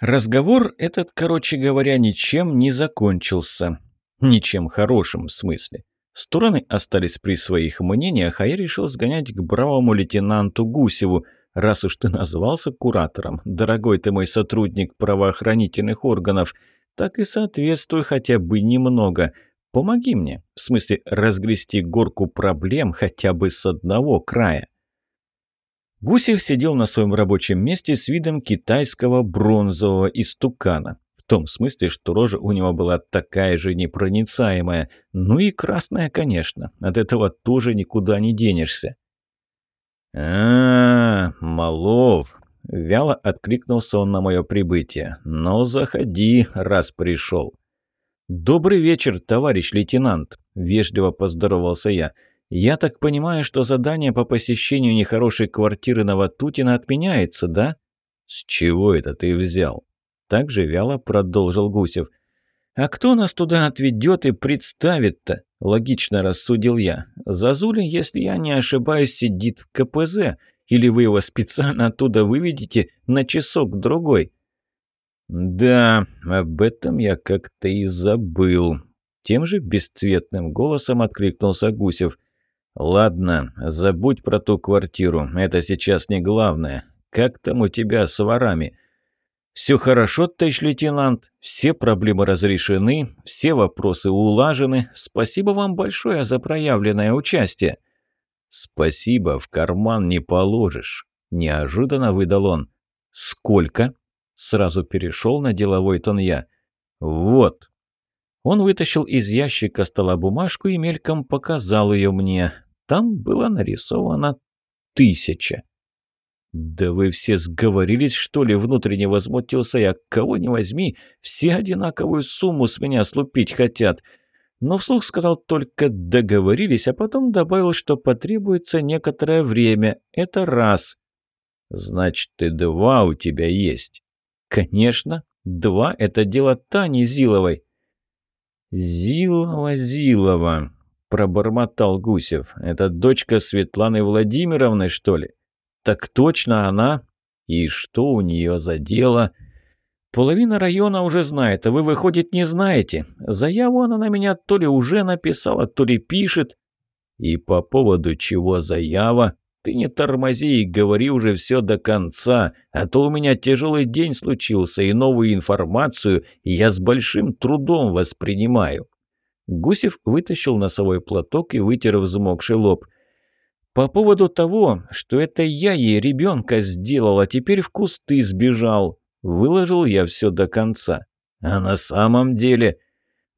Разговор этот, короче говоря, ничем не закончился. Ничем хорошим в смысле. Стороны остались при своих мнениях, а я решил сгонять к бравому лейтенанту Гусеву, раз уж ты назвался куратором, дорогой ты мой сотрудник правоохранительных органов, так и соответствуй хотя бы немного. Помоги мне, в смысле разгрести горку проблем хотя бы с одного края. Гусев сидел на своем рабочем месте с видом китайского бронзового истукана. В том смысле, что рожа у него была такая же непроницаемая. Ну и красная, конечно. От этого тоже никуда не денешься. а, -а, -а Малов!» Вяло откликнулся он на мое прибытие. «Ну, заходи, раз пришел». «Добрый вечер, товарищ лейтенант», — вежливо поздоровался я. «Я так понимаю, что задание по посещению нехорошей квартиры на Ватутина отменяется, да?» «С чего это ты взял?» Так же вяло продолжил Гусев. «А кто нас туда отведет и представит-то?» – логично рассудил я. «Зазуля, если я не ошибаюсь, сидит в КПЗ. Или вы его специально оттуда выведете на часок-другой?» «Да, об этом я как-то и забыл». Тем же бесцветным голосом откликнулся Гусев. «Ладно, забудь про ту квартиру, это сейчас не главное. Как там у тебя с ворами?» «Все хорошо, товарищ лейтенант. Все проблемы разрешены, все вопросы улажены. Спасибо вам большое за проявленное участие». «Спасибо, в карман не положишь», – неожиданно выдал он. «Сколько?» – сразу перешел на деловой тон я. «Вот». Он вытащил из ящика стола бумажку и мельком показал ее мне. Там было нарисовано тысяча. «Да вы все сговорились, что ли?» – внутренне возмутился я. «Кого не возьми, все одинаковую сумму с меня слупить хотят». Но вслух сказал только «договорились», а потом добавил, что потребуется некоторое время. Это раз. «Значит, и два у тебя есть?» «Конечно. Два – это дело Тани Зиловой». «Зилова, Зилова», пробормотал Гусев. «Это дочка Светланы Владимировны, что ли?» «Так точно она!» «И что у нее за дело?» «Половина района уже знает, а вы, выходит, не знаете. Заяву она на меня то ли уже написала, то ли пишет». «И по поводу чего заява?» «Ты не тормози и говори уже все до конца, а то у меня тяжелый день случился, и новую информацию я с большим трудом воспринимаю». Гусев вытащил носовой платок и вытер взмокший лоб. «По поводу того, что это я ей ребенка сделал, а теперь в кусты сбежал. Выложил я все до конца. А на самом деле...»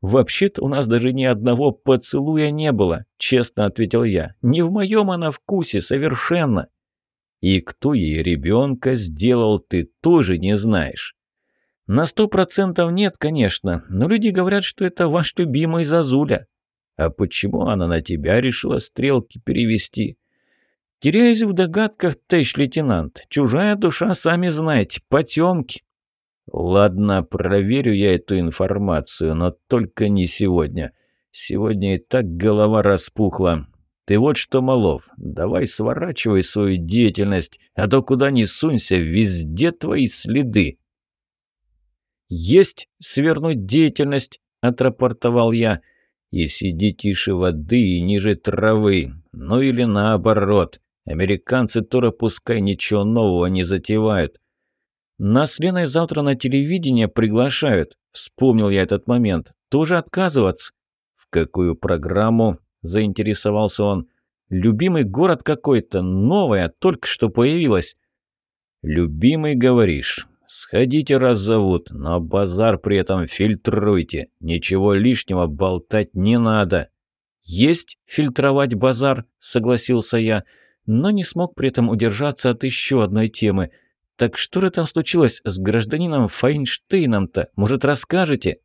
«Вообще-то у нас даже ни одного поцелуя не было», — честно ответил я. «Не в моем она вкусе, совершенно». «И кто ей ребенка сделал, ты тоже не знаешь». «На сто процентов нет, конечно, но люди говорят, что это ваш любимый Зазуля». «А почему она на тебя решила стрелки перевести?» «Теряюсь в догадках, товарищ лейтенант. Чужая душа, сами знаете, потемки». «Ладно, проверю я эту информацию, но только не сегодня. Сегодня и так голова распухла. Ты вот что, Малов, давай сворачивай свою деятельность, а то куда ни сунься, везде твои следы». «Есть свернуть деятельность», — отрапортовал я. «И сиди тише воды и ниже травы. Ну или наоборот. Американцы тоже пускай ничего нового не затевают». «Нас Леной завтра на телевидение приглашают», — вспомнил я этот момент. «Тоже отказываться?» «В какую программу?» — заинтересовался он. «Любимый город какой-то, новая, только что появилась». «Любимый, говоришь? Сходите, раз зовут, но базар при этом фильтруйте. Ничего лишнего болтать не надо. Есть фильтровать базар, согласился я, но не смог при этом удержаться от еще одной темы. Так что же там случилось с гражданином Файнштейном-то? Может, расскажете?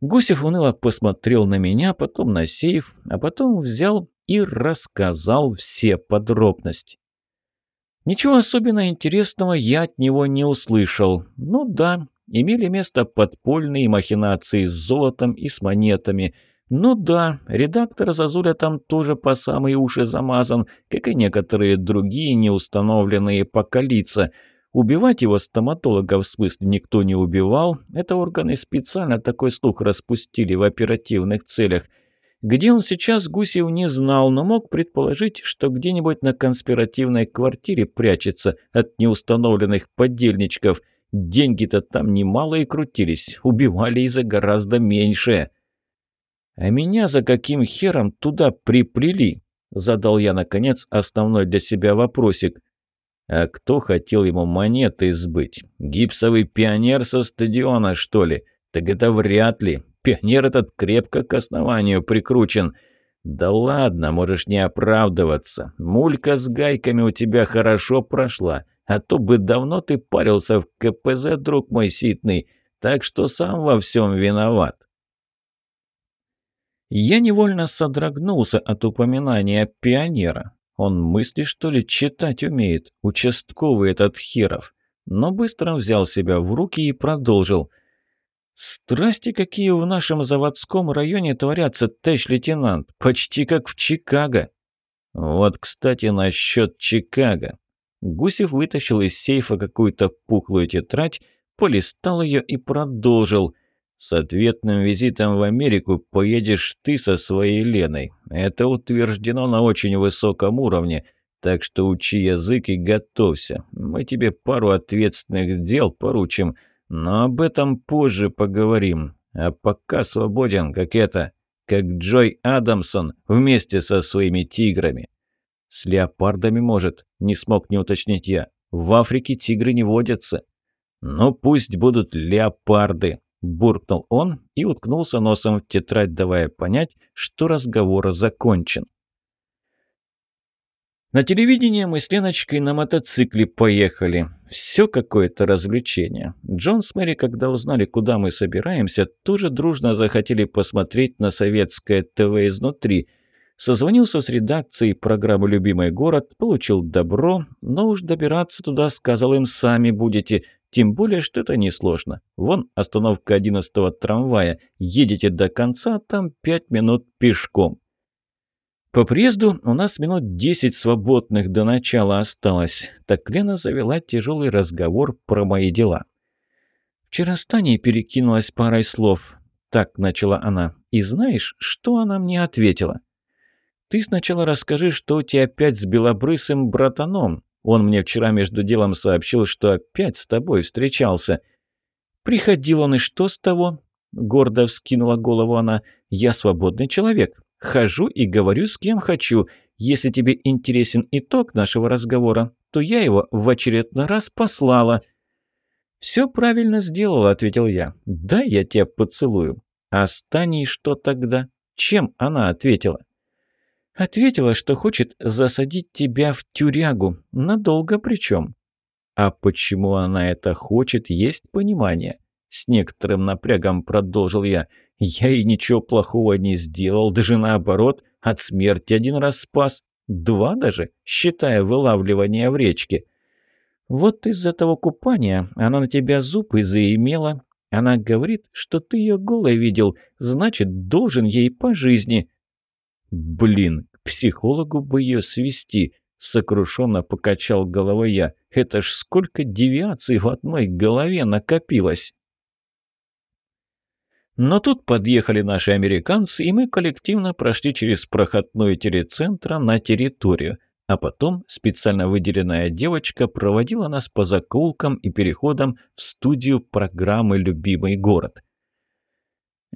Гусев уныло посмотрел на меня, потом на сейф, а потом взял и рассказал все подробности. Ничего особенно интересного я от него не услышал. Ну да, имели место подпольные махинации с золотом и с монетами. Ну да, редактор Зазуля там тоже по самые уши замазан, как и некоторые другие неустановленные поколица. Убивать его стоматолога в смысле никто не убивал. Это органы специально такой слух распустили в оперативных целях. Где он сейчас, Гусев не знал, но мог предположить, что где-нибудь на конспиративной квартире прячется от неустановленных подельничков. Деньги-то там немало и крутились, убивали и за гораздо меньшее. «А меня за каким хером туда приплели?» Задал я, наконец, основной для себя вопросик. А кто хотел ему монеты сбыть? Гипсовый пионер со стадиона, что ли? Так это вряд ли. Пионер этот крепко к основанию прикручен. Да ладно, можешь не оправдываться. Мулька с гайками у тебя хорошо прошла. А то бы давно ты парился в КПЗ, друг мой ситный. Так что сам во всем виноват. Я невольно содрогнулся от упоминания пионера. Он мысли, что ли, читать умеет, участковый этот Хиров. Но быстро взял себя в руки и продолжил. «Страсти какие в нашем заводском районе творятся, товарищ лейтенант, почти как в Чикаго». «Вот, кстати, насчет Чикаго». Гусев вытащил из сейфа какую-то пухлую тетрадь, полистал ее и продолжил. С ответным визитом в Америку поедешь ты со своей Леной. Это утверждено на очень высоком уровне, так что учи язык и готовься. Мы тебе пару ответственных дел поручим, но об этом позже поговорим. А пока свободен, как это, как Джой Адамсон вместе со своими тиграми. С леопардами, может, не смог не уточнить я. В Африке тигры не водятся. Ну, пусть будут леопарды, буркнул он и уткнулся носом в тетрадь, давая понять, что разговор закончен. На телевидении мы с Леночкой на мотоцикле поехали. Все какое-то развлечение. Джон с Мэри, когда узнали, куда мы собираемся, тоже дружно захотели посмотреть на советское ТВ изнутри. Созвонился с редакцией программы «Любимый город», получил добро, но уж добираться туда, сказал им, сами будете – тем более, что это несложно. Вон остановка 11-го трамвая. Едете до конца, там 5 минут пешком. По приезду у нас минут 10 свободных до начала осталось. Так Лена завела тяжелый разговор про мои дела. Вчера с Таней перекинулась парой слов. Так начала она. И знаешь, что она мне ответила? Ты сначала расскажи, что у тебя опять с белобрысым братаном. Он мне вчера между делом сообщил, что опять с тобой встречался. Приходил он, и что с того?» Гордо вскинула голову она. «Я свободный человек. Хожу и говорю с кем хочу. Если тебе интересен итог нашего разговора, то я его в очередной раз послала». «Все правильно сделала», — ответил я. «Да, я тебя поцелую». «А с Таней что тогда?» «Чем она ответила?» Ответила, что хочет засадить тебя в тюрягу. Надолго причем. А почему она это хочет, есть понимание. С некоторым напрягом продолжил я. Я ей ничего плохого не сделал, даже наоборот, от смерти один раз спас. Два даже, считая вылавливание в речке. Вот из-за того купания она на тебя зуб и заимела. Она говорит, что ты ее голой видел, значит, должен ей по жизни. Блин, психологу бы ее свести. Сокрушенно покачал головой я. Это ж сколько девиаций в одной голове накопилось. Но тут подъехали наши американцы, и мы коллективно прошли через проходную телецентра на территорию. А потом специально выделенная девочка проводила нас по закоулкам и переходам в студию программы «Любимый город».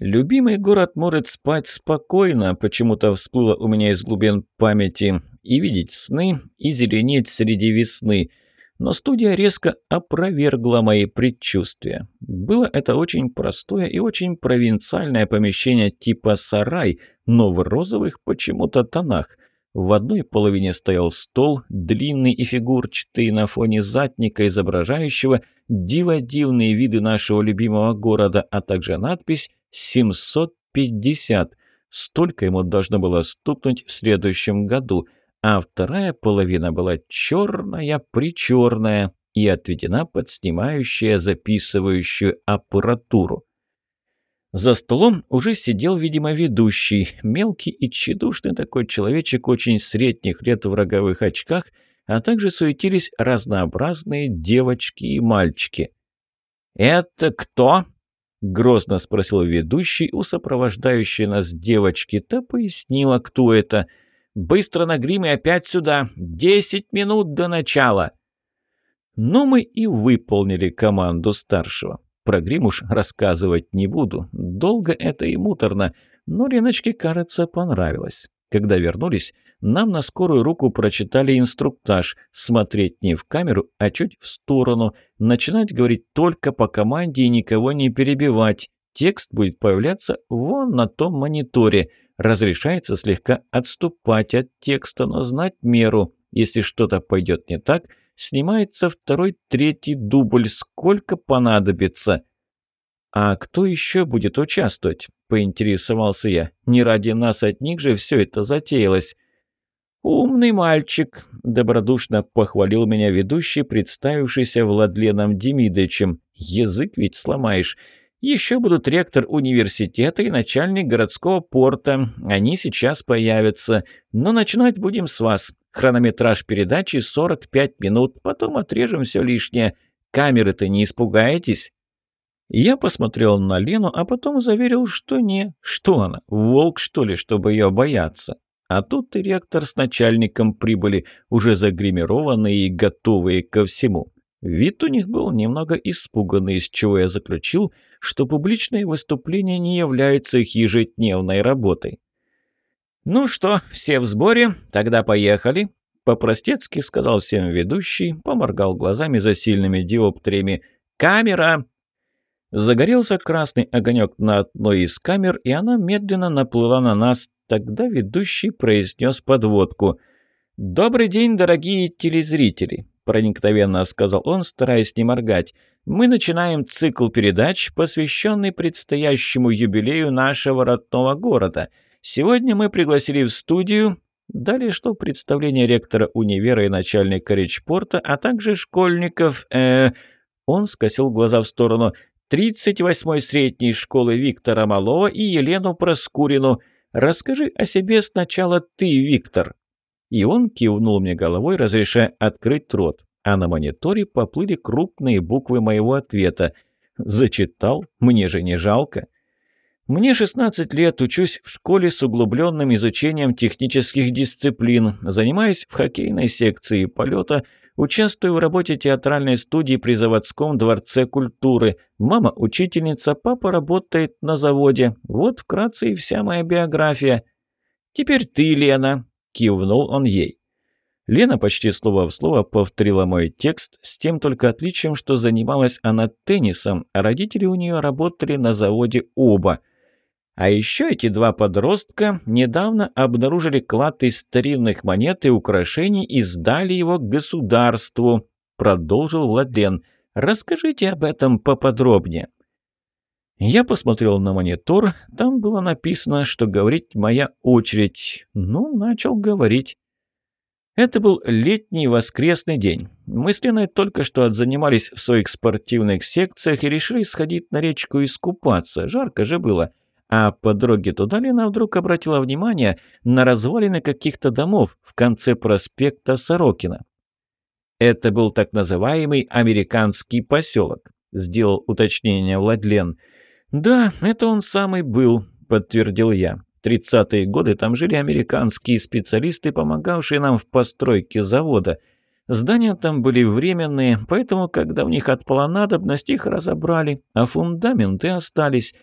Любимый город может спать спокойно, почему-то всплыло у меня из глубин памяти, и видеть сны, и зеленеть среди весны. Но студия резко опровергла мои предчувствия. Было это очень простое и очень провинциальное помещение типа сарай, но в розовых почему-то тонах. В одной половине стоял стол, длинный и фигурчатый, на фоне затника, изображающего диво-дивные виды нашего любимого города, а также надпись 750. Столько ему должно было стукнуть в следующем году, а вторая половина была черная-причерная и отведена под снимающую записывающую аппаратуру. За столом уже сидел, видимо, ведущий, мелкий и тщедушный такой человечек очень средних лет в роговых очках, а также суетились разнообразные девочки и мальчики. «Это кто?» – грозно спросил ведущий у сопровождающей нас девочки. Та пояснила, кто это. «Быстро на грим и опять сюда! Десять минут до начала!» Но мы и выполнили команду старшего. Про грим уж рассказывать не буду. Долго это и муторно, но Леночке, кажется, понравилось. Когда вернулись, нам на скорую руку прочитали инструктаж «Смотреть не в камеру, а чуть в сторону», начинать говорить только по команде и никого не перебивать. Текст будет появляться вон на том мониторе. Разрешается слегка отступать от текста, но знать меру. Если что-то пойдет не так, снимается второй, третий дубль, сколько понадобится. «А кто еще будет участвовать?» – поинтересовался я. «Не ради нас одних же все это затеялось». «Умный мальчик», – добродушно похвалил меня ведущий, представившийся Владленом Демидовичем. «Язык ведь сломаешь. Еще будут ректор университета и начальник городского порта. Они сейчас появятся. Но начинать будем с вас. Хронометраж передачи 45 минут. Потом отрежем все лишнее. Камеры-то не испугаетесь?» Я посмотрел на Лену, а потом заверил, что не. Что она, волк, что ли, чтобы ее бояться? А тут и ректор с начальником прибыли, уже загримированные и готовые ко всему. Вид у них был немного испуганный, из чего я заключил, что публичные выступления не являются их ежедневной работой. «Ну что, все в сборе? Тогда поехали!» По-простецки сказал всем ведущий, поморгал глазами за сильными диоптриями. «Камера! Загорелся красный огонек на одной из камер, и она медленно наплыла на нас. Тогда ведущий произнес подводку. «Добрый день, дорогие телезрители!» – проникновенно сказал он, стараясь не моргать. «Мы начинаем цикл передач, посвященный предстоящему юбилею нашего родного города. Сегодня мы пригласили в студию Далее что представление ректора универа и начальника речпорта, а также школьников... Э, он скосил глаза в сторону. 38-й средней школы Виктора Малова и Елену Проскурину. Расскажи о себе сначала ты, Виктор». И он кивнул мне головой, разрешая открыть рот. А на мониторе поплыли крупные буквы моего ответа. «Зачитал? Мне же не жалко». Мне 16 лет, учусь в школе с углубленным изучением технических дисциплин, занимаюсь в хоккейной секции полета – Участвую в работе театральной студии при заводском дворце культуры. Мама учительница, папа работает на заводе. Вот вкратце и вся моя биография. Теперь ты, Лена, кивнул он ей. Лена почти слово в слово повторила мой текст, с тем только отличием, что занималась она теннисом, а родители у нее работали на заводе оба – а еще эти два подростка недавно обнаружили клад из старинных монет и украшений и сдали его государству», — продолжил Владлен. «Расскажите об этом поподробнее». Я посмотрел на монитор, там было написано, что говорить моя очередь. Ну, начал говорить. Это был летний воскресный день. Мы с Леной только что отзанимались в своих спортивных секциях и решили сходить на речку искупаться. Жарко же было. — а по дороге туда Лена вдруг обратила внимание на развалины каких-то домов в конце проспекта Сорокина. Это был так называемый американский поселок, сделал уточнение Владлен. Да, это он самый был, подтвердил я. В 30-е годы там жили американские специалисты, помогавшие нам в постройке завода. Здания там были временные, поэтому, когда в них отпала надобность, их разобрали, а фундаменты остались.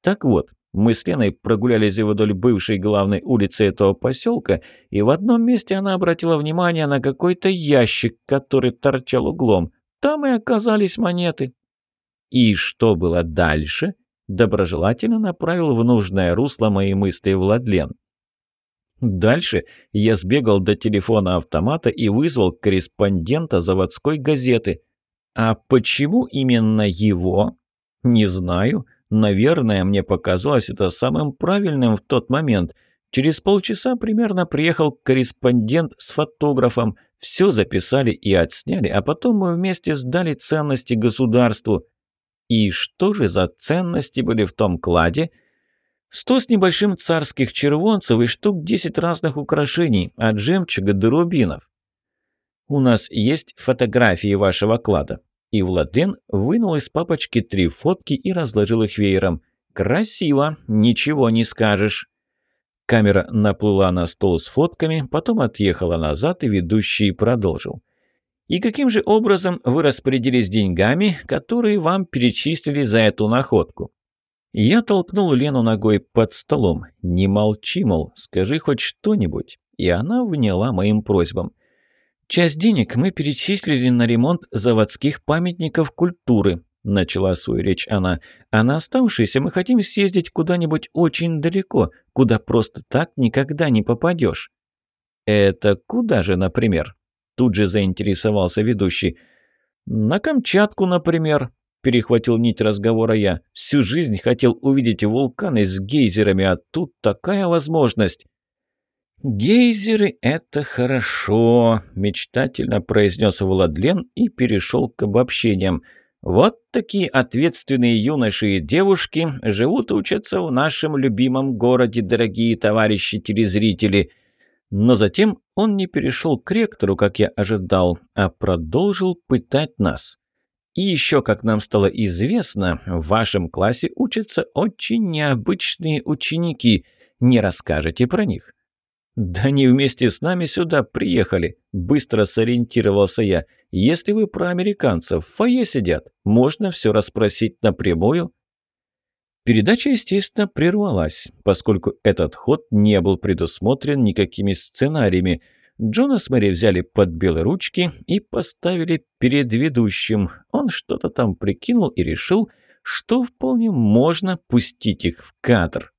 Так вот, мы с Леной прогулялись вдоль бывшей главной улицы этого поселка, и в одном месте она обратила внимание на какой-то ящик, который торчал углом. Там и оказались монеты. И что было дальше? Доброжелательно направил в нужное русло мои мысли Владлен. Дальше я сбегал до телефона автомата и вызвал корреспондента заводской газеты. А почему именно его? Не знаю. Наверное, мне показалось это самым правильным в тот момент. Через полчаса примерно приехал корреспондент с фотографом. Все записали и отсняли, а потом мы вместе сдали ценности государству. И что же за ценности были в том кладе? Сто с небольшим царских червонцев и штук десять разных украшений, от жемчуга до рубинов. «У нас есть фотографии вашего клада». И Владлен вынул из папочки три фотки и разложил их веером. «Красиво, ничего не скажешь». Камера наплыла на стол с фотками, потом отъехала назад, и ведущий продолжил. «И каким же образом вы распорядились деньгами, которые вам перечислили за эту находку?» Я толкнул Лену ногой под столом. «Не молчи, мол, скажи хоть что-нибудь». И она вняла моим просьбам. «Часть денег мы перечислили на ремонт заводских памятников культуры», начала свою речь она. «А на оставшиеся мы хотим съездить куда-нибудь очень далеко, куда просто так никогда не попадешь». «Это куда же, например?» Тут же заинтересовался ведущий. «На Камчатку, например», – перехватил нить разговора я. «Всю жизнь хотел увидеть вулканы с гейзерами, а тут такая возможность». «Гейзеры — это хорошо», – мечтательно произнес Владлен и перешел к обобщениям. «Вот такие ответственные юноши и девушки живут и учатся в нашем любимом городе, дорогие товарищи телезрители». Но затем он не перешел к ректору, как я ожидал, а продолжил пытать нас. И еще, как нам стало известно, в вашем классе учатся очень необычные ученики. Не расскажете про них? «Да они вместе с нами сюда приехали», – быстро сориентировался я. «Если вы про американцев в фойе сидят, можно все расспросить напрямую». Передача, естественно, прервалась, поскольку этот ход не был предусмотрен никакими сценариями. Джона с Мэри взяли под белые ручки и поставили перед ведущим. Он что-то там прикинул и решил, что вполне можно пустить их в кадр.